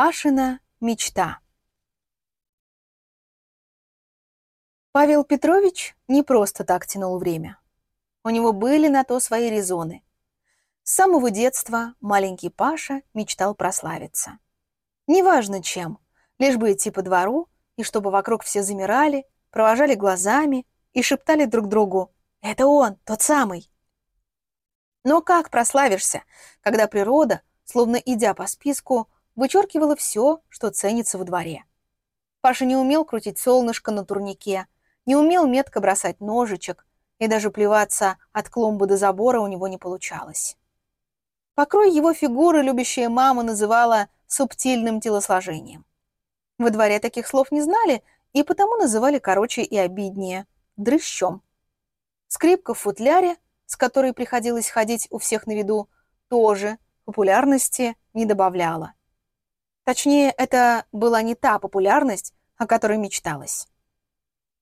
Пашина мечта. Павел Петрович не просто так тянул время. У него были на то свои резоны. С самого детства маленький Паша мечтал прославиться. Неважно чем, лишь бы идти по двору, и чтобы вокруг все замирали, провожали глазами и шептали друг другу «Это он, тот самый». Но как прославишься, когда природа, словно идя по списку, вычеркивала все, что ценится во дворе? Паша не умел крутить солнышко на турнике, не умел метко бросать ножичек, и даже плеваться от клумбы до забора у него не получалось. Покрой его фигуры любящая мама называла субтильным телосложением. Во дворе таких слов не знали и потому называли короче и обиднее – дрыщом. Скрипка в футляре, с которой приходилось ходить у всех на виду, тоже популярности не добавляла. Точнее, это была не та популярность, о которой мечталось.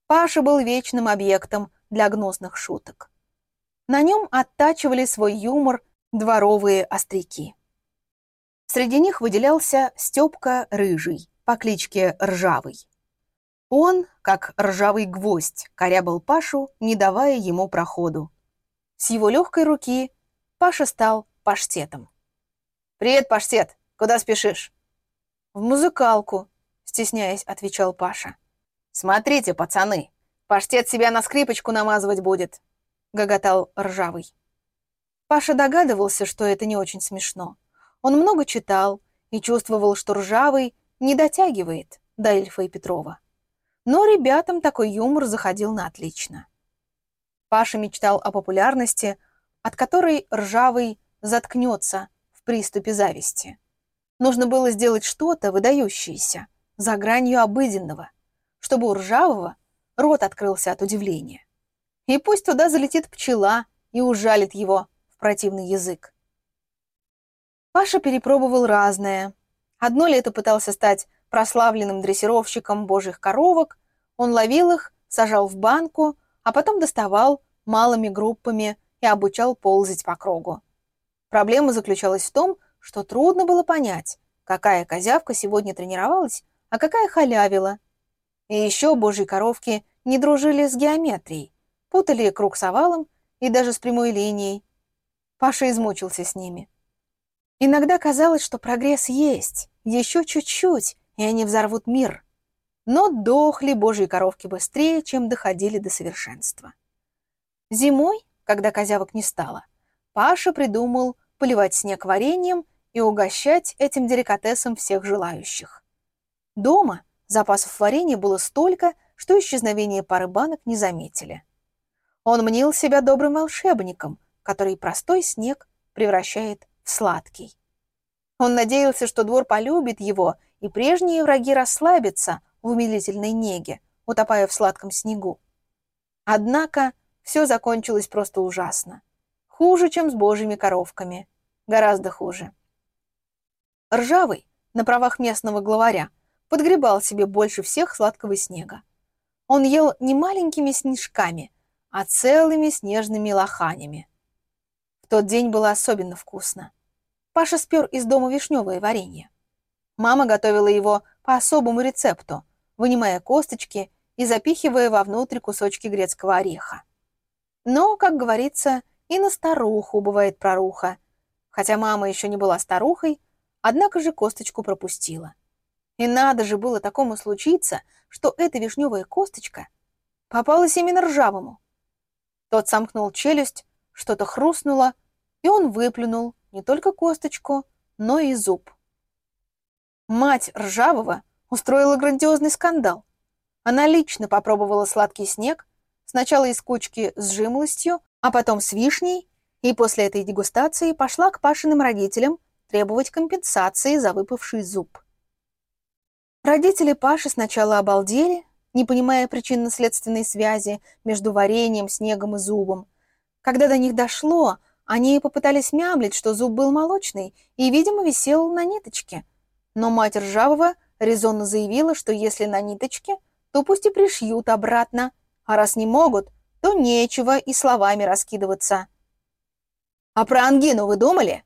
Паша был вечным объектом для гнусных шуток. На нем оттачивали свой юмор дворовые остряки. Среди них выделялся Степка Рыжий по кличке Ржавый. Он, как ржавый гвоздь, корябал Пашу, не давая ему проходу. С его легкой руки Паша стал паштетом. «Привет, паштет! Куда спешишь?» «В музыкалку», — стесняясь, отвечал Паша. «Смотрите, пацаны, паштет себя на скрипочку намазывать будет», — гоготал ржавый. Паша догадывался, что это не очень смешно. Он много читал и чувствовал, что ржавый не дотягивает до Эльфа и Петрова. Но ребятам такой юмор заходил на отлично. Паша мечтал о популярности, от которой ржавый заткнется в приступе зависти. Нужно было сделать что-то выдающееся, за гранью обыденного, чтобы у ржавого рот открылся от удивления. И пусть туда залетит пчела и ужалит его в противный язык. Паша перепробовал разное. Одно лето пытался стать прославленным дрессировщиком божьих коровок, он ловил их, сажал в банку, а потом доставал малыми группами и обучал ползать по кругу. Проблема заключалась в том, что трудно было понять, какая козявка сегодня тренировалась, а какая халявила. И еще божьи коровки не дружили с геометрией, путали круг с овалом и даже с прямой линией, Паша измучился с ними. Иногда казалось, что прогресс есть, еще чуть-чуть, и они взорвут мир. Но дохли божьи коровки быстрее, чем доходили до совершенства. Зимой, когда козявок не стало, Паша придумал поливать снег вареньем и угощать этим деликатесом всех желающих. Дома запасов варенья было столько, что исчезновение пары банок не заметили. Он мнил себя добрым волшебником, который простой снег превращает в сладкий. Он надеялся, что двор полюбит его, и прежние враги расслабятся в умилительной неге, утопая в сладком снегу. Однако все закончилось просто ужасно. Хуже, чем с божьими коровками. Гораздо хуже. Ржавый, на правах местного главаря, подгребал себе больше всех сладкого снега. Он ел не маленькими снежками, а целыми снежными лоханями. В тот день было особенно вкусно. Паша спер из дома вишневое варенье. Мама готовила его по особому рецепту, вынимая косточки и запихивая вовнутрь кусочки грецкого ореха. Но, как говорится, и на старуху бывает проруха. Хотя мама еще не была старухой, однако же косточку пропустила. И надо же было такому случиться, что эта вишневая косточка попалась именно ржавому. Тот сомкнул челюсть, что-то хрустнуло, и он выплюнул не только косточку, но и зуб. Мать Ржавого устроила грандиозный скандал. Она лично попробовала сладкий снег, сначала из кучки с жимлостью, а потом с вишней, и после этой дегустации пошла к Пашиным родителям требовать компенсации за выпавший зуб. Родители Паши сначала обалдели, не понимая причинно-следственной связи между вареньем, снегом и зубом, когда до них дошло, они попытались мямлить, что зуб был молочный и, видимо, висел на ниточке. Но мать Ржавого резонно заявила, что если на ниточке, то пусть и пришьют обратно, а раз не могут, то нечего и словами раскидываться. «А про ангину вы думали?» —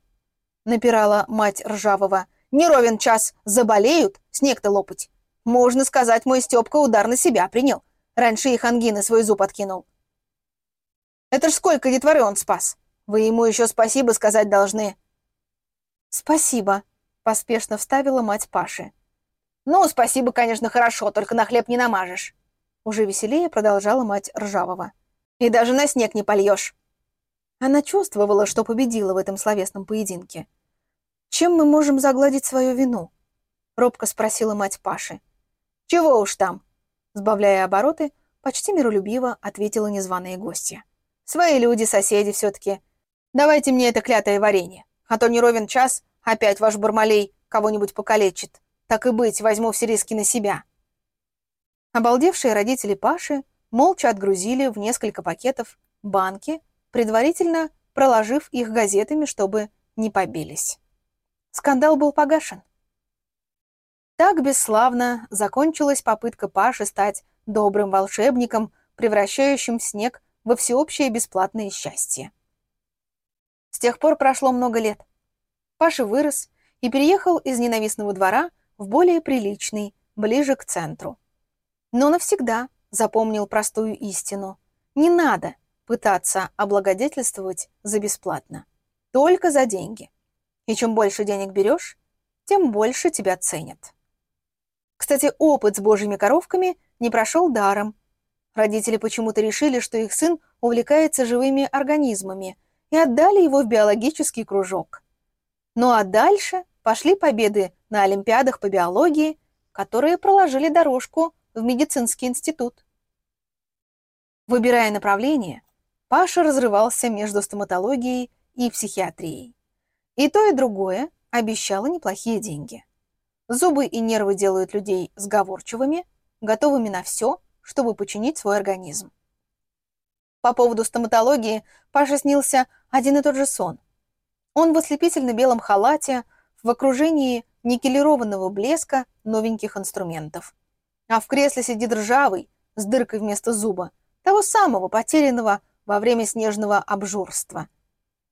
напирала мать Ржавого. Не ровен час заболеют, снег-то лопать. Можно сказать, мой Степка удар на себя принял. Раньше их ангины свой зуб откинул. Это ж сколько детворы он спас. Вы ему еще спасибо сказать должны. Спасибо, поспешно вставила мать Паши. Ну, спасибо, конечно, хорошо, только на хлеб не намажешь. Уже веселее продолжала мать Ржавого. И даже на снег не польешь. Она чувствовала, что победила в этом словесном поединке. «Чем мы можем загладить свою вину?» — робко спросила мать Паши. «Чего уж там?» — сбавляя обороты, почти миролюбиво ответила незваная гостья. «Свои люди, соседи все-таки. Давайте мне это клятое варенье, а то не ровен час, опять ваш Бармалей кого-нибудь покалечит. Так и быть, возьму все риски на себя». Обалдевшие родители Паши молча отгрузили в несколько пакетов банки, предварительно проложив их газетами, чтобы не побились. Скандал был погашен. Так бесславно закончилась попытка Паши стать добрым волшебником, превращающим снег во всеобщее бесплатное счастье. С тех пор прошло много лет. Паша вырос и переехал из ненавистного двора в более приличный, ближе к центру. Но навсегда запомнил простую истину. Не надо пытаться облагодетельствовать за бесплатно. Только за деньги. И чем больше денег берешь, тем больше тебя ценят. Кстати, опыт с божьими коровками не прошел даром. Родители почему-то решили, что их сын увлекается живыми организмами и отдали его в биологический кружок. Ну а дальше пошли победы на олимпиадах по биологии, которые проложили дорожку в медицинский институт. Выбирая направление, Паша разрывался между стоматологией и психиатрией. И то, и другое обещало неплохие деньги. Зубы и нервы делают людей сговорчивыми, готовыми на все, чтобы починить свой организм. По поводу стоматологии Паша снился один и тот же сон. Он в ослепительно-белом халате, в окружении никелированного блеска новеньких инструментов. А в кресле сидит ржавый, с дыркой вместо зуба, того самого потерянного во время снежного обжорства.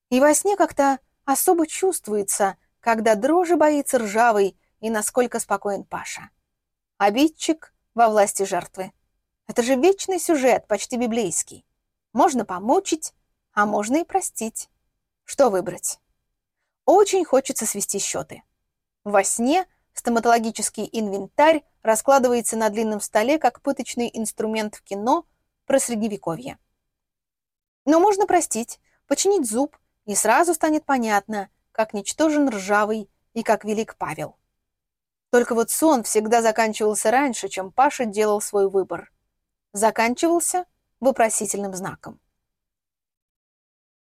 И во сне как-то особо чувствуется, когда дрожи боится ржавый и насколько спокоен Паша. Обидчик во власти жертвы. Это же вечный сюжет, почти библейский. Можно помучить, а можно и простить. Что выбрать? Очень хочется свести счеты. Во сне стоматологический инвентарь раскладывается на длинном столе, как пыточный инструмент в кино про средневековье. Но можно простить, починить зуб, и сразу станет понятно, как ничтожен ржавый и как велик Павел. Только вот сон всегда заканчивался раньше, чем Паша делал свой выбор. Заканчивался вопросительным знаком.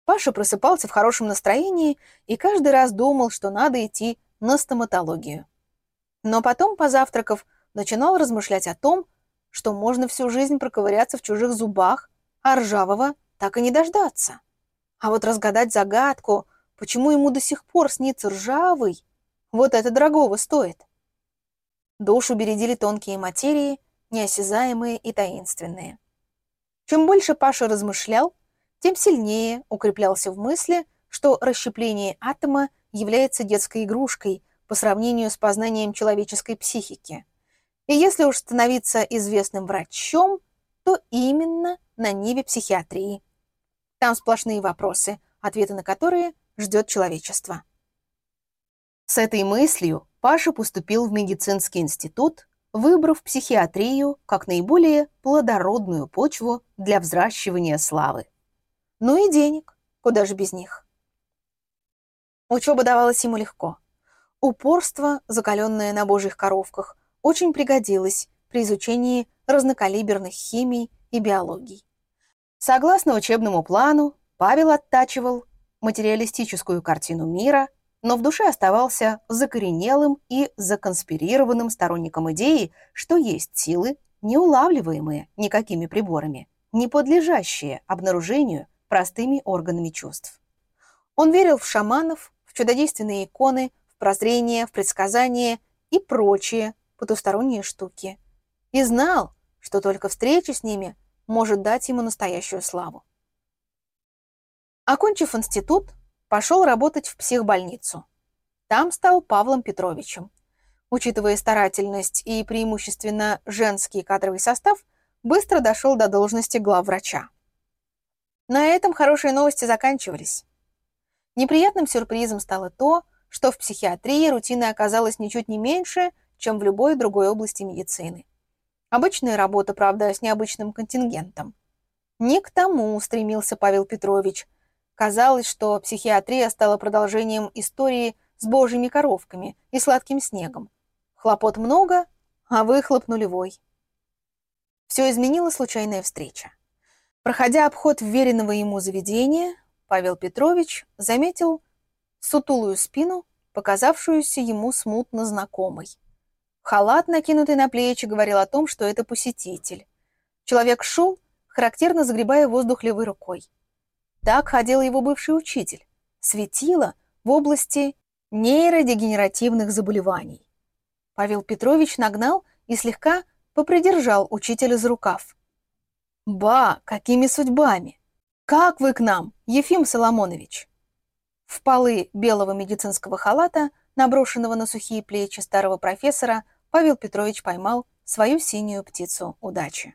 Паша просыпался в хорошем настроении и каждый раз думал, что надо идти на стоматологию. Но потом, позавтракав, начинал размышлять о том, что можно всю жизнь проковыряться в чужих зубах, а ржавого так и не дождаться. А вот разгадать загадку, почему ему до сих пор снится ржавый, вот это дорогого стоит. Душу бередили тонкие материи, неосязаемые и таинственные. Чем больше Паша размышлял, тем сильнее укреплялся в мысли, что расщепление атома является детской игрушкой по сравнению с познанием человеческой психики. И если уж становиться известным врачом, то именно на ниве психиатрии. Там сплошные вопросы, ответы на которые ждет человечество. С этой мыслью Паша поступил в медицинский институт, выбрав психиатрию как наиболее плодородную почву для взращивания славы. Ну и денег, куда же без них. Учеба давалась ему легко. Упорство, закаленное на божьих коровках, очень пригодилось при изучении разнокалиберных химий и биологий. Согласно учебному плану, Павел оттачивал материалистическую картину мира, но в душе оставался закоренелым и законспирированным сторонником идеи, что есть силы, неулавливаемые никакими приборами, не подлежащие обнаружению простыми органами чувств. Он верил в шаманов, в чудодейственные иконы, в прозрение, в предсказания и прочие потусторонние штуки. И знал, что только встреча с ними может дать ему настоящую славу. Окончив институт, пошел работать в психбольницу. Там стал Павлом Петровичем. Учитывая старательность и преимущественно женский кадровый состав, быстро дошел до должности главврача. На этом хорошие новости заканчивались. Неприятным сюрпризом стало то, что в психиатрии рутины оказалась ничуть не меньше, чем в любой другой области медицины. Обычная работа, правда, с необычным контингентом. Не к тому стремился Павел Петрович. Казалось, что психиатрия стала продолжением истории с божьими коровками и сладким снегом. Хлопот много, а выхлоп нулевой. Все изменила случайная встреча. Проходя обход вверенного ему заведения, Павел Петрович заметил сутулую спину, показавшуюся ему смутно знакомой. Халат, накинутый на плечи, говорил о том, что это посетитель. Человек шел, характерно загребая воздух левой рукой. Так ходил его бывший учитель. Светило в области нейродегенеративных заболеваний. Павел Петрович нагнал и слегка попридержал учителя за рукав. «Ба, какими судьбами! Как вы к нам, Ефим Соломонович?» В полы белого медицинского халата, наброшенного на сухие плечи старого профессора, Павел Петрович поймал свою синюю птицу удачи.